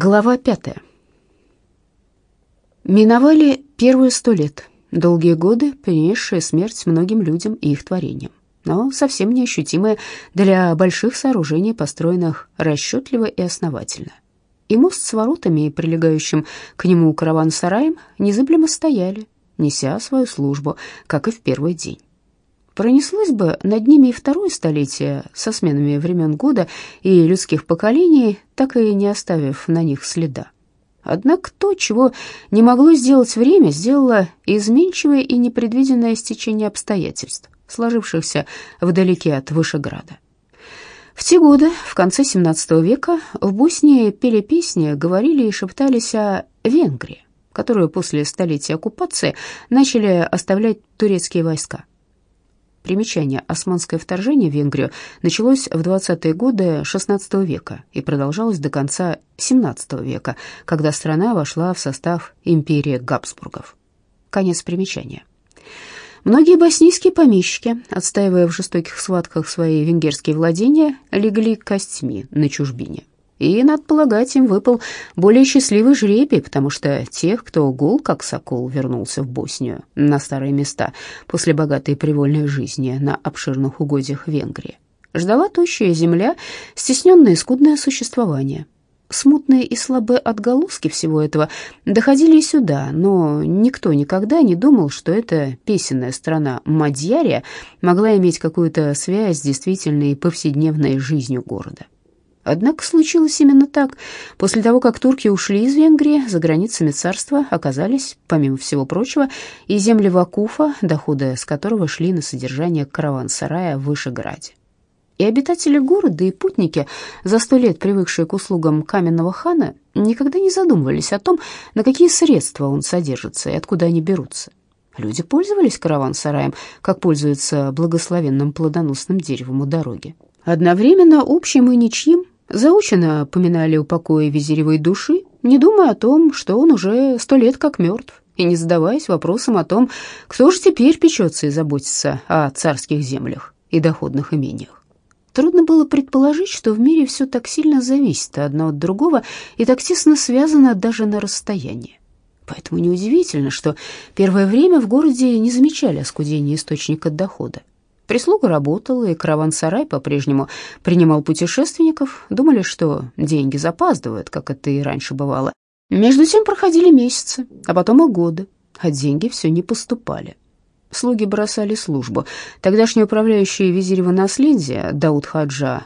Глава пятая. Миновали первые сто лет, долгие годы, принесшие смерть многим людям и их творениям, но совсем неощутимые для больших сооружений, построенных расчетливо и основательно. И мост с воротами и прилегающим к нему караван-сараем незыблемо стояли, неся свою службу, как и в первый день. Пронеслось бы над ними и второе столетие со сменами времен года и людских поколений, так и не оставив на них следа. Однако то, чего не могло сделать время, сделало изменчивое и непредвиденное стечение обстоятельств, сложившихся вдалеке от Вышеграда. В те годы, в конце XVII века, в Боснии пели песни, говорили и шептались о Венгрии, которую после столетия оккупации начали оставлять турецкие войска. Примечание. Османское вторжение в Венгрию началось в 20-е годы XVI века и продолжалось до конца XVII века, когда страна вошла в состав империи Габсбургов. Конец примечания. Многие боснийские помещики, отстаивая в жестоких схватках свои венгерские владения, легли костьми на чужбине. И, надо полагать, им выпал более счастливый жребий, потому что тех, кто гол, как сокол, вернулся в Боснию на старые места после богатой привольной жизни на обширных угодьях Венгрии, ждала тощая земля, стесненное и скудное существование. Смутные и слабые отголоски всего этого доходили и сюда, но никто никогда не думал, что эта песенная страна Мадьярия могла иметь какую-то связь с действительной повседневной жизнью города. Однако случилось именно так. После того, как турки ушли из Венгрии, за границами царства оказались, помимо всего прочего, и земли Вакуфа, доходы с которого шли на содержание караван-сарая в Вышеграде. И обитатели города, и путники, за сто лет привыкшие к услугам каменного хана, никогда не задумывались о том, на какие средства он содержится и откуда они берутся. Люди пользовались караван-сараем, как пользуются благословенным плодоносным деревом у дороги. Одновременно общим и ничьим Заучено поминали упокоя визиревой души, не думая о том, что он уже сто лет как мертв, и не задаваясь вопросом о том, кто же теперь печется и заботится о царских землях и доходных имениях. Трудно было предположить, что в мире все так сильно зависит одно от другого и так тесно связано даже на расстоянии. Поэтому неудивительно, что первое время в городе не замечали оскудения источника дохода. Прислуга работала, и караван-сарай по-прежнему принимал путешественников. Думали, что деньги запаздывают, как это и раньше бывало. Между тем проходили месяцы, а потом и годы, а деньги все не поступали. Слуги бросали службу. Тогдашний управляющий Визирева наследия Дауд Хаджа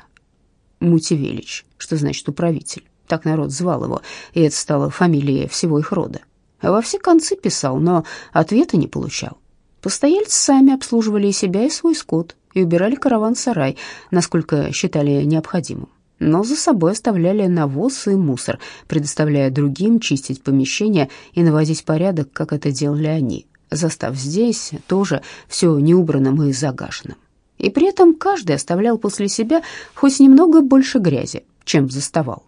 Мутивелич, что значит управитель, так народ звал его, и это стало фамилией всего их рода. Во все концы писал, но ответа не получал. Постояльцы сами обслуживали и себя, и свой скот, и убирали караван-сарай, насколько считали необходимым. Но за собой оставляли навоз и мусор, предоставляя другим чистить помещения и наводить порядок, как это делали они, застав здесь тоже все неубранным и загаженным. И при этом каждый оставлял после себя хоть немного больше грязи, чем заставал.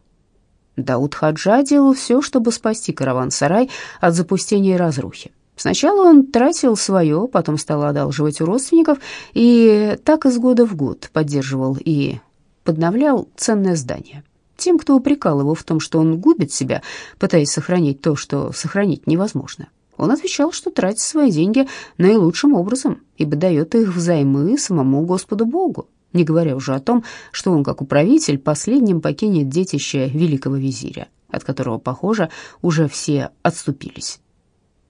Дауд Хаджа делал все, чтобы спасти караван-сарай от запустения и разрухи. Сначала он тратил свое, потом стал одалживать у родственников, и так из года в год поддерживал и подновлял ценное здание. Тем, кто упрекал его в том, что он губит себя, пытаясь сохранить то, что сохранить невозможно, он отвечал, что тратит свои деньги наилучшим образом, ибо дает их взаймы самому Господу Богу, не говоря уже о том, что он, как управитель, последним покинет детище великого визиря, от которого, похоже, уже все отступились.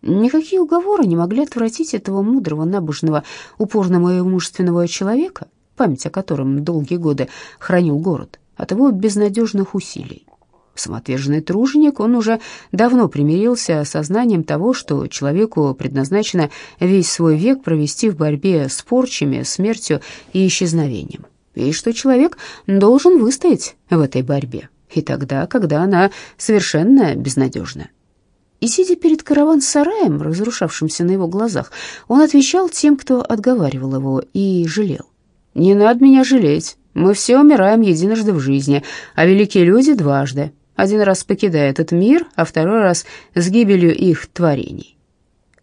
Никакие уговоры не могли отвратить этого мудрого, набожного, упорного и мужественного человека, память о котором долгие годы хранил город, от его безнадежных усилий. Самоотверженный труженик, он уже давно примирился с сознанием того, что человеку предназначено весь свой век провести в борьбе с порчами, смертью и исчезновением, и что человек должен выстоять в этой борьбе, и тогда, когда она совершенно безнадежна. И, сидя перед караван-сараем, разрушавшимся на его глазах, он отвечал тем, кто отговаривал его, и жалел. «Не надо меня жалеть. Мы все умираем единожды в жизни, а великие люди дважды. Один раз покидая этот мир, а второй раз с гибелью их творений».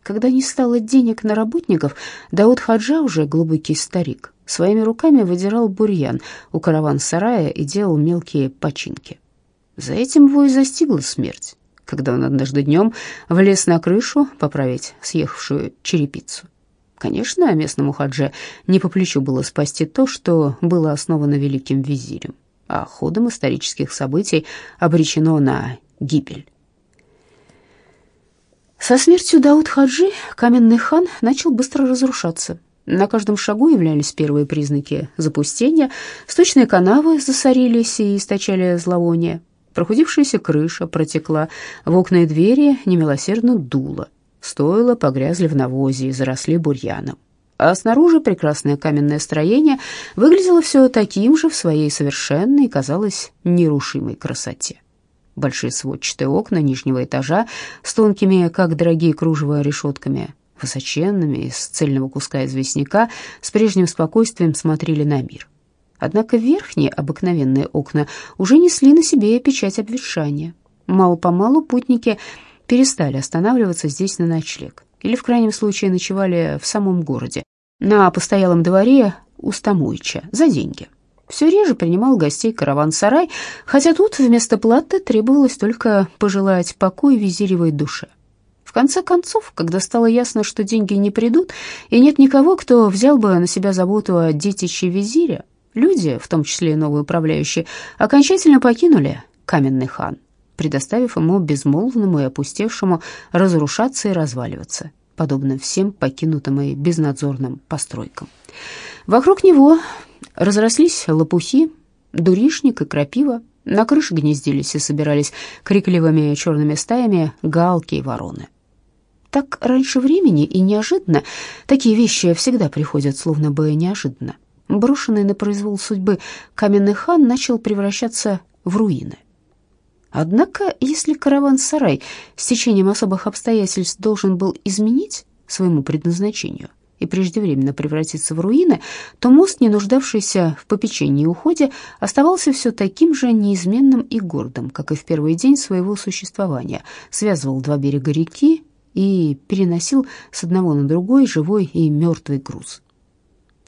Когда не стало денег на работников, Дауд Хаджа, уже глубокий старик, своими руками выдирал бурьян у караван-сарая и делал мелкие починки. За этим его и застигла смерть, когда он однажды днем влез на крышу поправить съехавшую черепицу. Конечно, местному хадже не по плечу было спасти то, что было основано великим визирем, а ходом исторических событий обречено на гибель. Со смертью Дауд-Хаджи каменный хан начал быстро разрушаться. На каждом шагу являлись первые признаки запустения. Сточные канавы засорились и источали зловоние. Прохудившаяся крыша протекла, в окна и двери немилосердно дуло. Стоило погрязли в навозе и заросли бурьяном. А снаружи прекрасное каменное строение выглядело все таким же в своей совершенной, казалось, нерушимой красоте. Большие сводчатые окна нижнего этажа с тонкими, как дорогие кружево, решетками, высоченными, из цельного куска известняка, с прежним спокойствием смотрели на мир. Однако верхние обыкновенные окна уже несли на себе печать обветшания. Мало-помалу путники перестали останавливаться здесь на ночлег или, в крайнем случае, ночевали в самом городе, на постоялом дворе у Стамуича, за деньги. Все реже принимал гостей караван-сарай, хотя тут вместо платы требовалось только пожелать покоя визиревой душе. В конце концов, когда стало ясно, что деньги не придут, и нет никого, кто взял бы на себя заботу о детище визиря, люди, в том числе и новые управляющие, окончательно покинули каменный хан предоставив ему безмолвному и опустевшему разрушаться и разваливаться, подобно всем покинутым и безнадзорным постройкам. Вокруг него разрослись лопухи, дуришник и крапива, на крыше гнездились и собирались крикливыми черными стаями галки и вороны. Так раньше времени и неожиданно такие вещи всегда приходят словно бы неожиданно. Брошенный на произвол судьбы каменный хан начал превращаться в руины – Однако, если караван-сарай с течением особых обстоятельств должен был изменить своему предназначению и преждевременно превратиться в руины, то мост, не нуждавшийся в попечении и уходе, оставался все таким же неизменным и гордым, как и в первый день своего существования, связывал два берега реки и переносил с одного на другой живой и мертвый груз.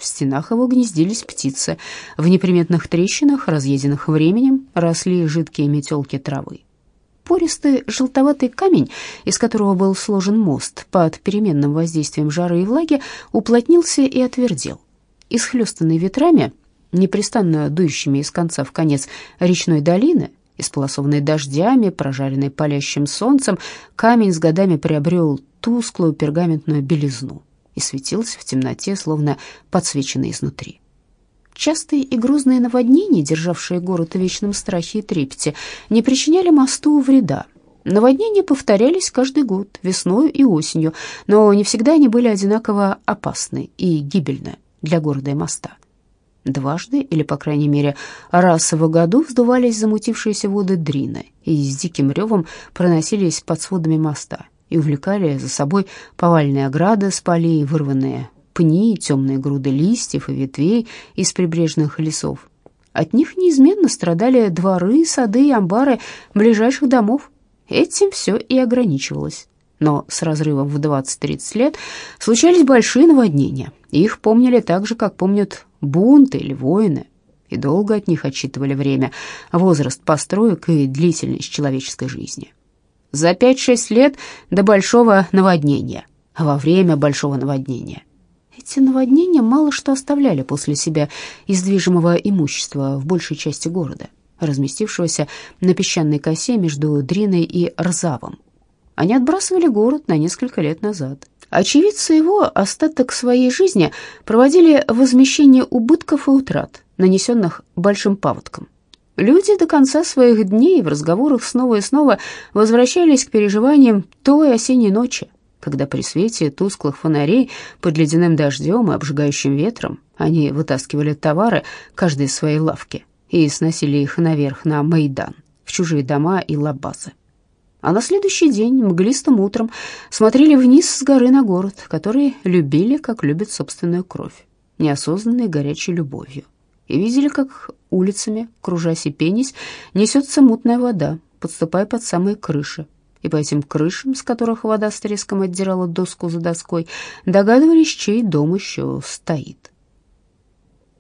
В стенах его гнездились птицы. В неприметных трещинах, разъеденных временем, росли жидкие метелки травы. Пористый желтоватый камень, из которого был сложен мост, под переменным воздействием жары и влаги, уплотнился и отвердел. Исхлестанный ветрами, непрестанно дующими из конца в конец речной долины, исполосованный дождями, прожаренный палящим солнцем, камень с годами приобрел тусклую пергаментную белизну и светился в темноте, словно подсвеченный изнутри. Частые и грузные наводнения, державшие город в вечном страхе и трепете, не причиняли мосту вреда. Наводнения повторялись каждый год, весной и осенью, но не всегда они были одинаково опасны и гибельны для города и моста. Дважды, или, по крайней мере, раз в году вздувались замутившиеся воды Дрины и с диким ревом проносились под сводами моста, и увлекали за собой повальные ограды с полей, вырванные пни, темные груды листьев и ветвей из прибрежных лесов. От них неизменно страдали дворы, сады и амбары ближайших домов. Этим все и ограничивалось. Но с разрывом в 20-30 лет случались большие наводнения. Их помнили так же, как помнят бунты или войны, и долго от них отчитывали время, возраст построек и длительность человеческой жизни за 5-6 лет до большого наводнения, во время большого наводнения. Эти наводнения мало что оставляли после себя из движимого имущества в большей части города, разместившегося на песчаной косе между Дриной и Рзавом. Они отбрасывали город на несколько лет назад. Очевидцы его остаток своей жизни проводили в возмещении убытков и утрат, нанесенных большим паводком. Люди до конца своих дней в разговорах снова и снова возвращались к переживаниям той осенней ночи, когда при свете тусклых фонарей под ледяным дождем и обжигающим ветром они вытаскивали товары, каждый из своей лавки, и сносили их наверх на Майдан, в чужие дома и лабазы. А на следующий день, мглистым утром, смотрели вниз с горы на город, который любили, как любят собственную кровь, неосознанной горячей любовью и видели, как улицами, кружась и пенись, несется мутная вода, подступая под самые крыши. И по этим крышам, с которых вода с треском отдирала доску за доской, догадывались, чей дом еще стоит.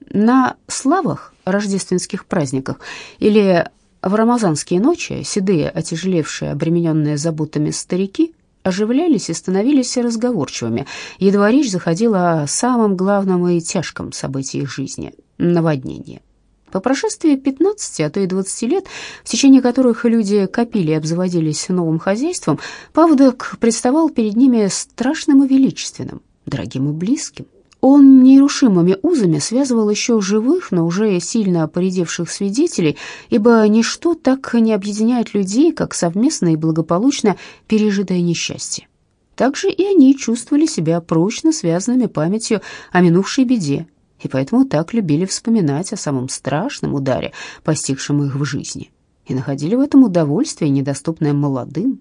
На славах, рождественских праздниках или В рамазанские ночи седые, отяжелевшие, обремененные заботами старики оживлялись и становились разговорчивыми. Едва речь заходила о самом главном и тяжком событии их жизни — наводнении. По прошествии 15, а то и 20 лет, в течение которых люди копили и обзаводились новым хозяйством, паводок представал перед ними страшным и величественным, дорогим и близким. Он нерушимыми узами связывал еще живых, но уже сильно поредевших свидетелей, ибо ничто так не объединяет людей, как совместно и благополучно пережитое несчастье. Также и они чувствовали себя прочно связанными памятью о минувшей беде, и поэтому так любили вспоминать о самом страшном ударе, постигшем их в жизни, и находили в этом удовольствие, недоступное молодым.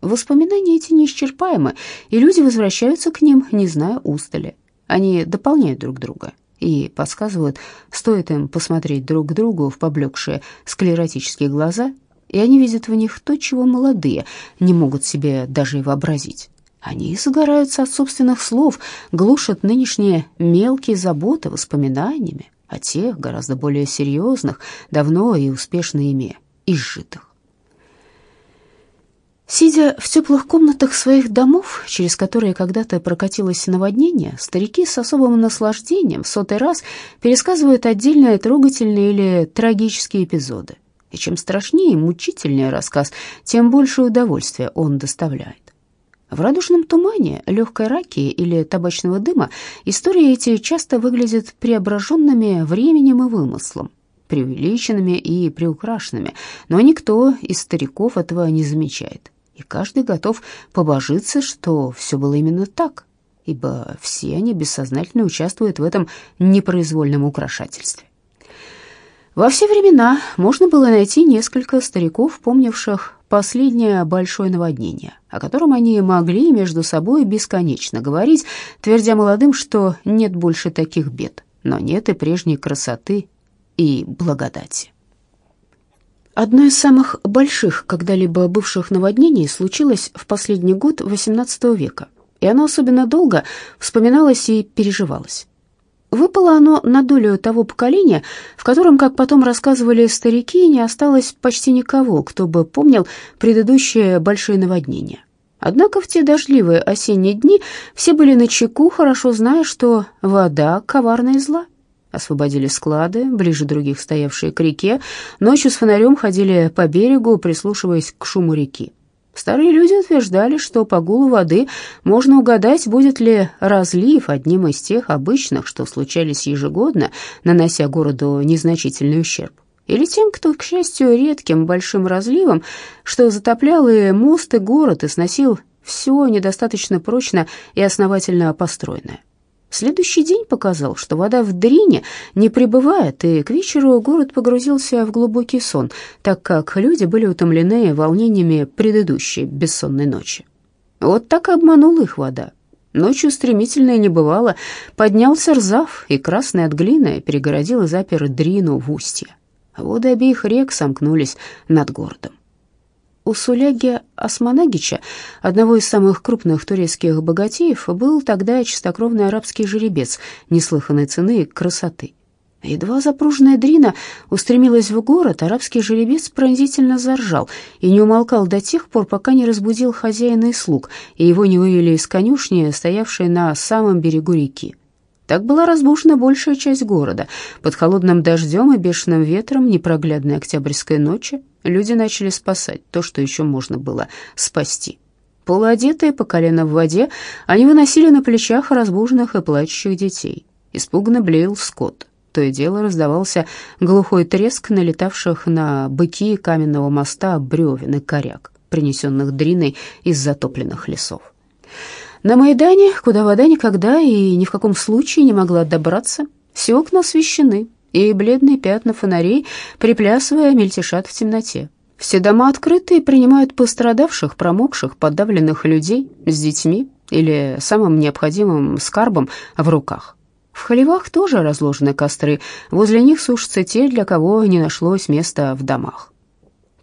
Воспоминания эти неисчерпаемы, и люди возвращаются к ним, не зная устали. Они дополняют друг друга и подсказывают, стоит им посмотреть друг к другу в поблекшие склеротические глаза, и они видят в них то, чего молодые не могут себе даже и вообразить. Они загораются от собственных слов, глушат нынешние мелкие заботы воспоминаниями о тех гораздо более серьезных, давно и успешно ими изжитых. Сидя в теплых комнатах своих домов, через которые когда-то прокатилось наводнение, старики с особым наслаждением в сотый раз пересказывают отдельные трогательные или трагические эпизоды. И чем страшнее и мучительнее рассказ, тем больше удовольствия он доставляет. В радужном тумане, легкой раки или табачного дыма истории эти часто выглядят преображенными временем и вымыслом, преувеличенными и приукрашенными, но никто из стариков этого не замечает и каждый готов побожиться, что все было именно так, ибо все они бессознательно участвуют в этом непроизвольном украшательстве. Во все времена можно было найти несколько стариков, помнивших последнее большое наводнение, о котором они могли между собой бесконечно говорить, твердя молодым, что нет больше таких бед, но нет и прежней красоты и благодати. Одно из самых больших когда-либо бывших наводнений случилось в последний год XVIII века, и оно особенно долго вспоминалось и переживалось. Выпало оно на долю того поколения, в котором, как потом рассказывали старики, не осталось почти никого, кто бы помнил предыдущее большое наводнение. Однако в те дождливые осенние дни все были на чеку, хорошо зная, что вода коварна и зла. Освободили склады, ближе других стоявшие к реке. Ночью с фонарем ходили по берегу, прислушиваясь к шуму реки. Старые люди утверждали, что по гулу воды можно угадать, будет ли разлив одним из тех обычных, что случались ежегодно, нанося городу незначительный ущерб, или тем, кто, к счастью, редким большим разливом, что затоплял и мост, и город, и сносил все недостаточно прочно и основательно построенное. Следующий день показал, что вода в Дрине не прибывает, и к вечеру город погрузился в глубокий сон, так как люди были утомлены волнениями предыдущей бессонной ночи. Вот так и обманула их вода. Ночью стремительно не бывало, поднялся рзав, и красный от глины перегородил и запер Дрину в устье. Воды обеих рек сомкнулись над городом. У Суляги Османагича, одного из самых крупных турецких богатеев, был тогда чистокровный арабский жеребец неслыханной цены и красоты. Едва запруженная Дрина устремилась в город, арабский жеребец пронзительно заржал и не умолкал до тех пор, пока не разбудил хозяина и слуг, и его не вывели из конюшни, стоявшей на самом берегу реки. Так была разбушена большая часть города. Под холодным дождем и бешеным ветром непроглядной октябрьской ночи люди начали спасать то, что еще можно было спасти. Полуодетые по колено в воде, они выносили на плечах разбуженных и плачущих детей. Испуганно блеял скот. То и дело раздавался глухой треск налетавших на быки каменного моста бревен и коряк, принесенных дриной из затопленных лесов. На Майдане, куда вода никогда и ни в каком случае не могла добраться, все окна освещены, и бледные пятна фонарей, приплясывая, мельтешат в темноте. Все дома открыты и принимают пострадавших, промокших, подавленных людей с детьми или самым необходимым скарбом в руках. В халевах тоже разложены костры, возле них сушатся те, для кого не нашлось места в домах.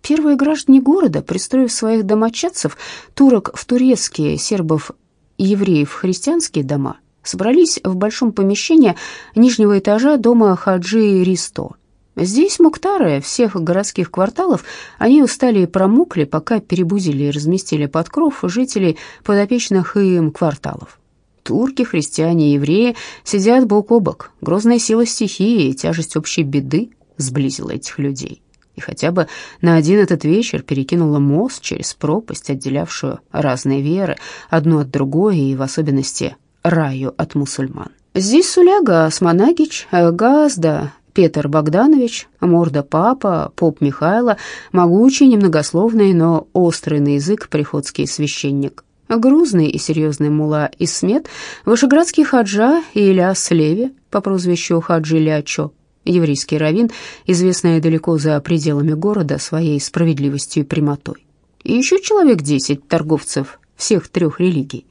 Первые граждане города, пристроив своих домочадцев, турок в турецкие, сербов евреев в христианские дома, собрались в большом помещении нижнего этажа дома Хаджи Ристо. Здесь муктары всех городских кварталов, они устали и промокли, пока перебудили и разместили под кров жителей подопечных им кварталов. Турки, христиане и евреи сидят бок о бок. Грозная сила стихии и тяжесть общей беды сблизила этих людей. И хотя бы на один этот вечер перекинула мост через пропасть, отделявшую разные веры, одну от другой, и в особенности раю от мусульман. Здесь Суляга Османагич, Газда, Петр Богданович, Морда Папа, Поп Михайло, могучий, немногословный, но острый на язык приходский священник, грузный и серьезный мула Исмет, вышеградский хаджа и Ильяс Леви по прозвищу Хаджи Лячо, еврейский раввин, известный далеко за пределами города своей справедливостью и прямотой. И еще человек десять торговцев всех трех религий.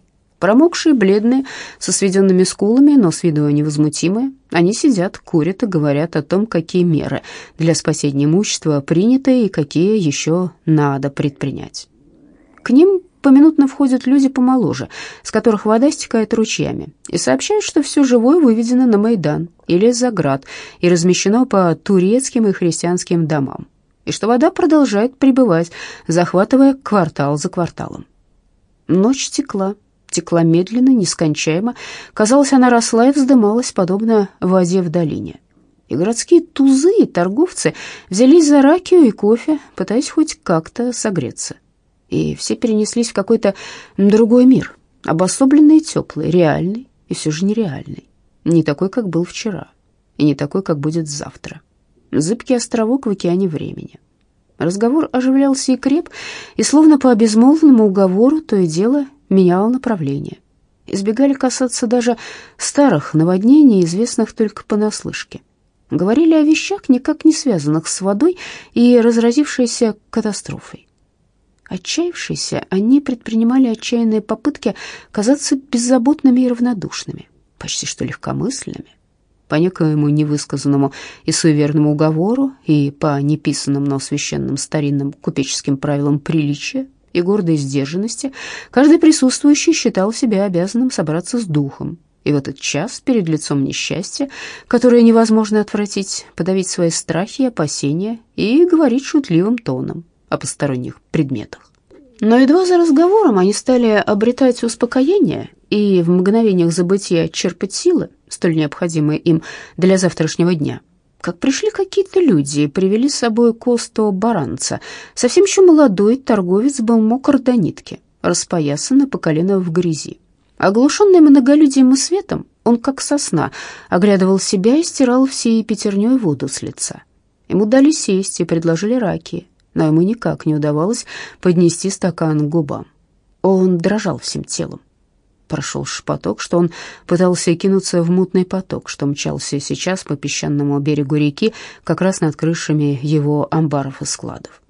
Промокшие, бледные, со сведенными скулами, но с виду невозмутимые, они сидят, курят и говорят о том, какие меры для спасения имущества приняты и какие еще надо предпринять. К ним поминутно входят люди помоложе, с которых вода стекает ручьями, и сообщают, что все живое выведено на Майдан или за град и размещено по турецким и христианским домам, и что вода продолжает прибывать, захватывая квартал за кварталом. Ночь текла, текла медленно, нескончаемо. Казалось, она росла и вздымалась, подобно воде в долине. И городские тузы и торговцы взялись за ракию и кофе, пытаясь хоть как-то согреться. И все перенеслись в какой-то другой мир, обособленный и теплый, реальный и все же нереальный. Не такой, как был вчера, и не такой, как будет завтра. Зыбкий островок в океане времени. Разговор оживлялся и креп, и словно по безмолвному уговору то и дело менял направление. Избегали касаться даже старых наводнений, известных только понаслышке. Говорили о вещах, никак не связанных с водой и разразившейся катастрофой. Отчаявшиеся, они предпринимали отчаянные попытки казаться беззаботными и равнодушными, почти что легкомысленными. По некоему невысказанному и суеверному уговору и по неписанным, но священным старинным купеческим правилам приличия, и гордой сдержанности, каждый присутствующий считал себя обязанным собраться с духом. И в этот час, перед лицом несчастья, которое невозможно отвратить, подавить свои страхи и опасения и говорить шутливым тоном о посторонних предметах. Но едва за разговором они стали обретать успокоение и в мгновениях забытия черпать силы, столь необходимые им для завтрашнего дня – как пришли какие-то люди и привели с собой Косто Баранца. Совсем еще молодой торговец был мокр до нитки, распоясанный по колено в грязи. Оглушенный многолюдием и светом, он, как сосна, оглядывал себя и стирал всей пятерней воду с лица. Ему дали сесть и предложили раки, но ему никак не удавалось поднести стакан к губам. Он дрожал всем телом прошел шепоток, что он пытался кинуться в мутный поток, что мчался сейчас по песчаному берегу реки, как раз над крышами его амбаров и складов.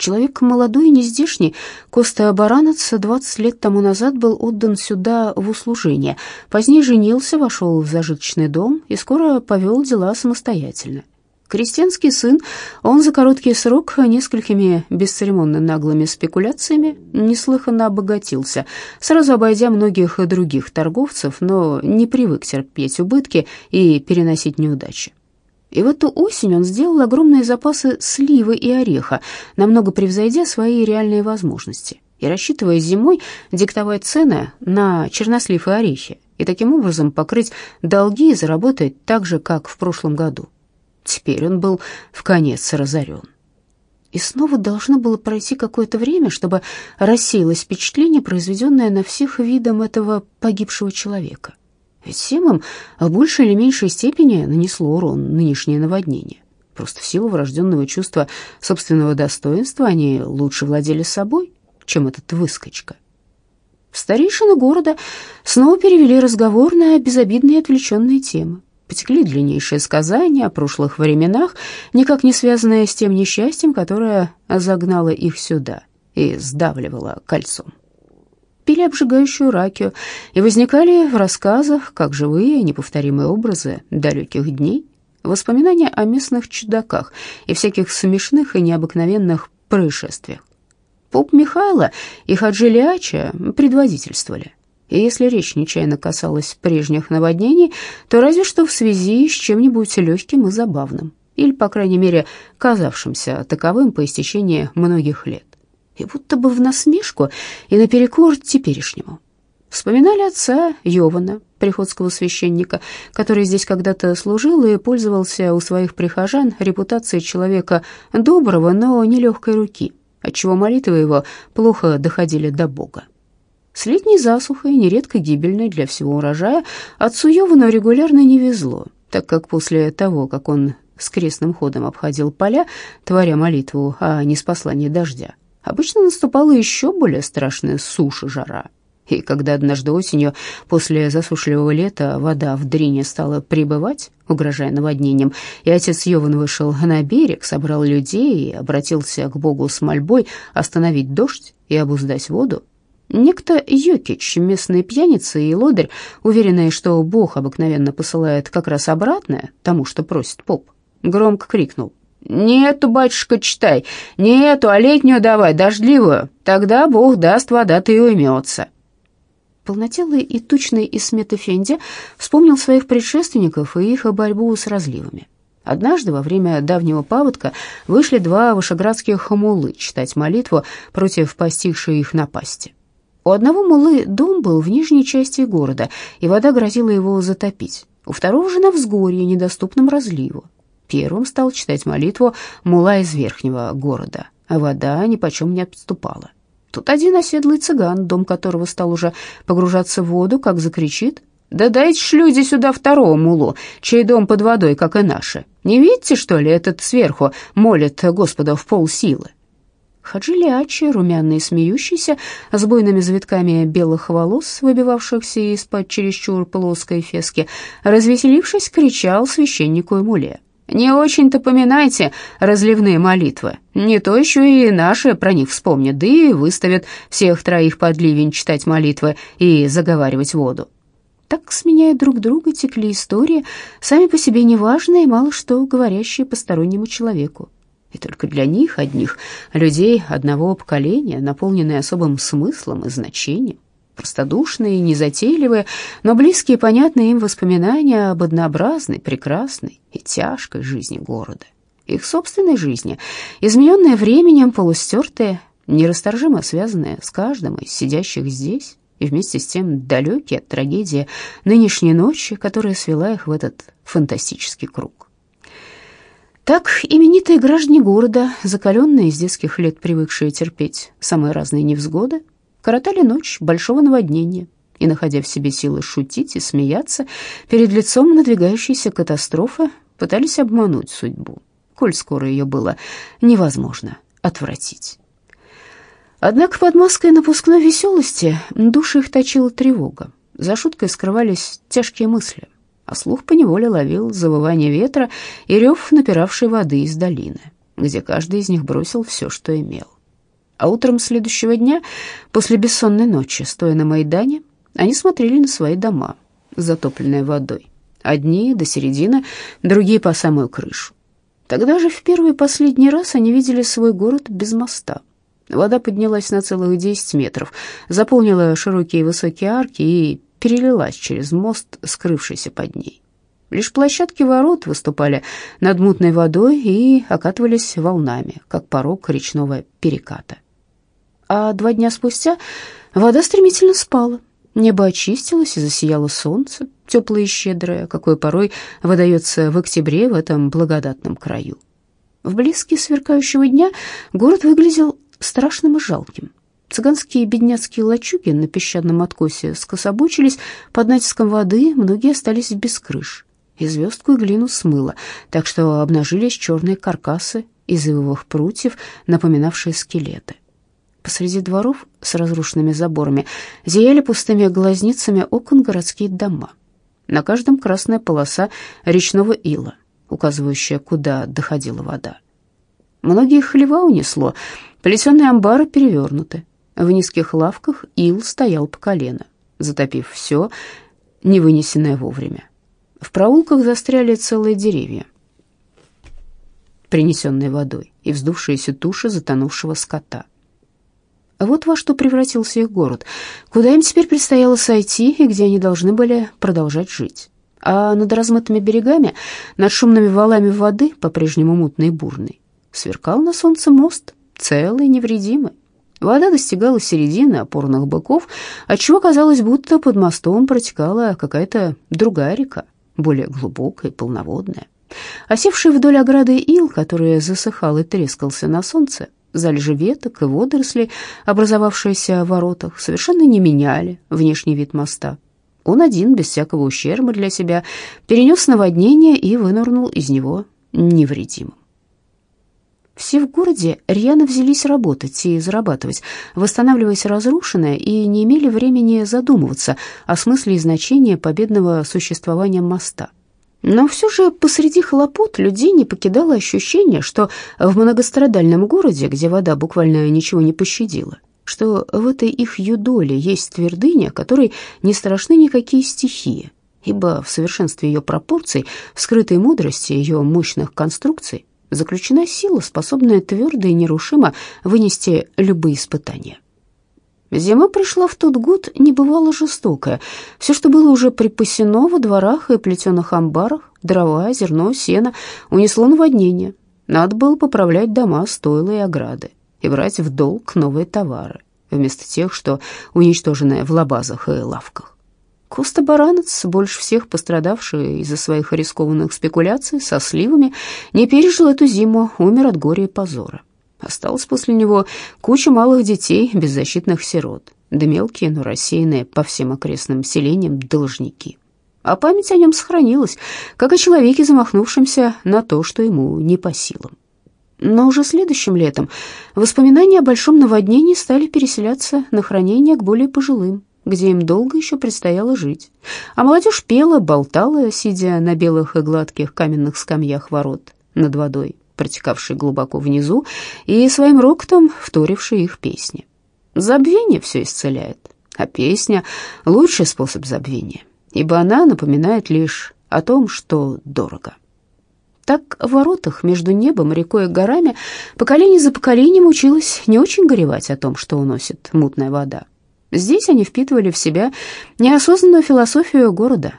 Человек молодой и нездешний, Коста Баранец, 20 лет тому назад был отдан сюда в услужение. Позднее женился, вошел в зажиточный дом и скоро повел дела самостоятельно. Крестьянский сын, он за короткий срок несколькими бесцеремонно наглыми спекуляциями неслыханно обогатился, сразу обойдя многих других торговцев, но не привык терпеть убытки и переносить неудачи. И в эту осень он сделал огромные запасы сливы и ореха, намного превзойдя свои реальные возможности, и рассчитывая зимой диктовать цены на чернослив и орехи, и таким образом покрыть долги и заработать так же, как в прошлом году. Теперь он был в конец разорен. И снова должно было пройти какое-то время, чтобы рассеялось впечатление, произведенное на всех видом этого погибшего человека. Ведь всем им в большей или меньшей степени нанесло урон нынешнее наводнение. Просто в силу врожденного чувства собственного достоинства они лучше владели собой, чем этот выскочка. Старейшины города снова перевели разговор на безобидные отвлеченные темы. Потекли длиннейшие сказания о прошлых временах, никак не связанные с тем несчастьем, которое загнало их сюда и сдавливало кольцом. Пили обжигающую ракию и возникали в рассказах, как живые, неповторимые образы далеких дней, воспоминания о местных чудаках и всяких смешных и необыкновенных происшествиях. Поп Михайло и Хаджи Лиача предводительствовали и если речь нечаянно касалась прежних наводнений, то разве что в связи с чем-нибудь легким и забавным. или, по крайней мере, казавшимся таковым по истечении многих лет. И будто бы в насмешку и наперекор теперешнему. Вспоминали отца Йована, приходского священника, который здесь когда-то служил и пользовался у своих прихожан репутацией человека доброго, но нелегкой руки, отчего молитвы его плохо доходили до Бога. С летней засухой, нередко гибельной для всего урожая, отцу Йовану регулярно не везло, так как после того, как он с крестным ходом обходил поля, творя молитву о неспослании дождя, обычно наступала еще более страшная суша жара. И когда однажды осенью, после засушливого лета, вода в Дрине стала прибывать, угрожая наводнением, и отец Йован вышел на берег, собрал людей и обратился к Богу с мольбой остановить дождь и обуздать воду, Некто Йокич, местный пьяница и лодырь, уверенный, что Бог обыкновенно посылает как раз обратное тому, что просит поп, громко крикнул. «Не эту, батюшка, читай, не эту, а летнюю давай, дождливую, тогда Бог даст, вода-то и уймется». Полнотелый и тучный Исмет Эфенди вспомнил своих предшественников и их борьбу с разливами. Однажды во время давнего паводка вышли два вышеградских хамулы читать молитву против постигшей их напасти. У одного мулы дом был в нижней части города, и вода грозила его затопить. У второго же на взгорье, недоступном разливу. Первым стал читать молитву мула из верхнего города, а вода нипочем не отступала. Тут один оседлый цыган, дом которого стал уже погружаться в воду, как закричит. «Да дайте ж люди сюда второго мулу, чей дом под водой, как и наши. Не видите, что ли, этот сверху молит Господа в полсилы?» Хаджи Лиачи, румяный и смеющийся, с буйными завитками белых волос, выбивавшихся из-под чересчур плоской фески, развеселившись, кричал священнику и муле. «Не очень-то поминайте разливные молитвы, не то еще и наши про них вспомнят, да и выставят всех троих под ливень читать молитвы и заговаривать воду». Так, сменяя друг друга, текли истории, сами по себе неважные, мало что говорящие постороннему человеку. И только для них, одних людей одного поколения, наполненные особым смыслом и значением, простодушные, незатейливые, но близкие и понятные им воспоминания об однообразной, прекрасной и тяжкой жизни города. Их собственной жизни, измененные временем, полустертые, нерасторжимо связанные с каждым из сидящих здесь, и вместе с тем далекие от трагедии нынешней ночи, которая свела их в этот фантастический круг. Так именитые граждане города, закаленные с детских лет привыкшие терпеть самые разные невзгоды, коротали ночь большого наводнения и, находя в себе силы шутить и смеяться, перед лицом надвигающейся катастрофы пытались обмануть судьбу, коль скоро ее было невозможно отвратить. Однако под маской напускной веселости души их точила тревога. За шуткой скрывались тяжкие мысли — а слух поневоле ловил завывание ветра и рев напиравшей воды из долины, где каждый из них бросил все, что имел. А утром следующего дня, после бессонной ночи, стоя на Майдане, они смотрели на свои дома, затопленные водой. Одни до середины, другие по самую крышу. Тогда же в первый и последний раз они видели свой город без моста. Вода поднялась на целых 10 метров, заполнила широкие высокие арки и перелилась через мост, скрывшийся под ней. Лишь площадки ворот выступали над мутной водой и окатывались волнами, как порог речного переката. А два дня спустя вода стремительно спала. Небо очистилось и засияло солнце, теплое и щедрое, какое порой выдается в октябре в этом благодатном краю. В блеске сверкающего дня город выглядел страшным и жалким. Цыганские бедняцкие лачуги на песчаном откосе скособочились под натиском воды, многие остались без крыш. И звездку и глину смыло, так что обнажились черные каркасы из ивовых прутьев, напоминавшие скелеты. Посреди дворов с разрушенными заборами зияли пустыми глазницами окон городские дома. На каждом красная полоса речного ила, указывающая, куда доходила вода. Многие хлева унесло, плетеные амбары перевернуты, в низких лавках ил стоял по колено, затопив все, не вынесенное вовремя. В проулках застряли целые деревья, принесенные водой, и вздувшиеся туши затонувшего скота. Вот во что превратился их город, куда им теперь предстояло сойти и где они должны были продолжать жить. а над размытыми берегами, над шумными валами воды, по-прежнему мутный и бурный, сверкал на солнце мост, целый невредимый. Вода достигала середины опорных быков, отчего казалось, будто под мостом протекала какая-то другая река, более глубокая и полноводная. Осевший вдоль ограды ил, который засыхал и трескался на солнце, залежи веток и водорослей, образовавшиеся в воротах, совершенно не меняли внешний вид моста. Он один, без всякого ущерба для себя, перенес наводнение и вынырнул из него невредимым. Все в городе рьяно взялись работать и зарабатывать, восстанавливать разрушенное, и не имели времени задумываться о смысле и значении победного существования моста. Но все же посреди хлопот людей не покидало ощущение, что в многострадальном городе, где вода буквально ничего не пощадила, что в этой их юдоле есть твердыня, которой не страшны никакие стихии, ибо в совершенстве ее пропорций, в скрытой мудрости ее мощных конструкций заключена сила, способная твердо и нерушимо вынести любые испытания. Зима пришла в тот год небывало жестокая. Все, что было уже припасено во дворах и плетеных амбарах, дрова, зерно, сено, унесло наводнение. Надо было поправлять дома, стойла и ограды и брать в долг новые товары, вместо тех, что уничтожены в лабазах и лавках. Коста Баранец, больше всех пострадавший из-за своих рискованных спекуляций со сливами, не пережил эту зиму, умер от горя и позора. Осталось после него куча малых детей, беззащитных сирот, да мелкие, но рассеянные по всем окрестным селениям должники. А память о нем сохранилась, как о человеке, замахнувшемся на то, что ему не по силам. Но уже следующим летом воспоминания о большом наводнении стали переселяться на хранение к более пожилым, где им долго еще предстояло жить. А молодежь пела, болтала, сидя на белых и гладких каменных скамьях ворот над водой, протекавшей глубоко внизу, и своим рокотом вторившей их песни. Забвение все исцеляет, а песня — лучший способ забвения, ибо она напоминает лишь о том, что дорого. Так в воротах между небом, рекой и горами поколение за поколением училось не очень горевать о том, что уносит мутная вода. Здесь они впитывали в себя неосознанную философию города.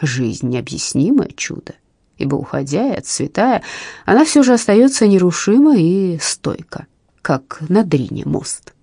Жизнь — необъяснимое чудо ибо, уходя и отцветая, она все же остается нерушима и стойка, как на Дрине мост.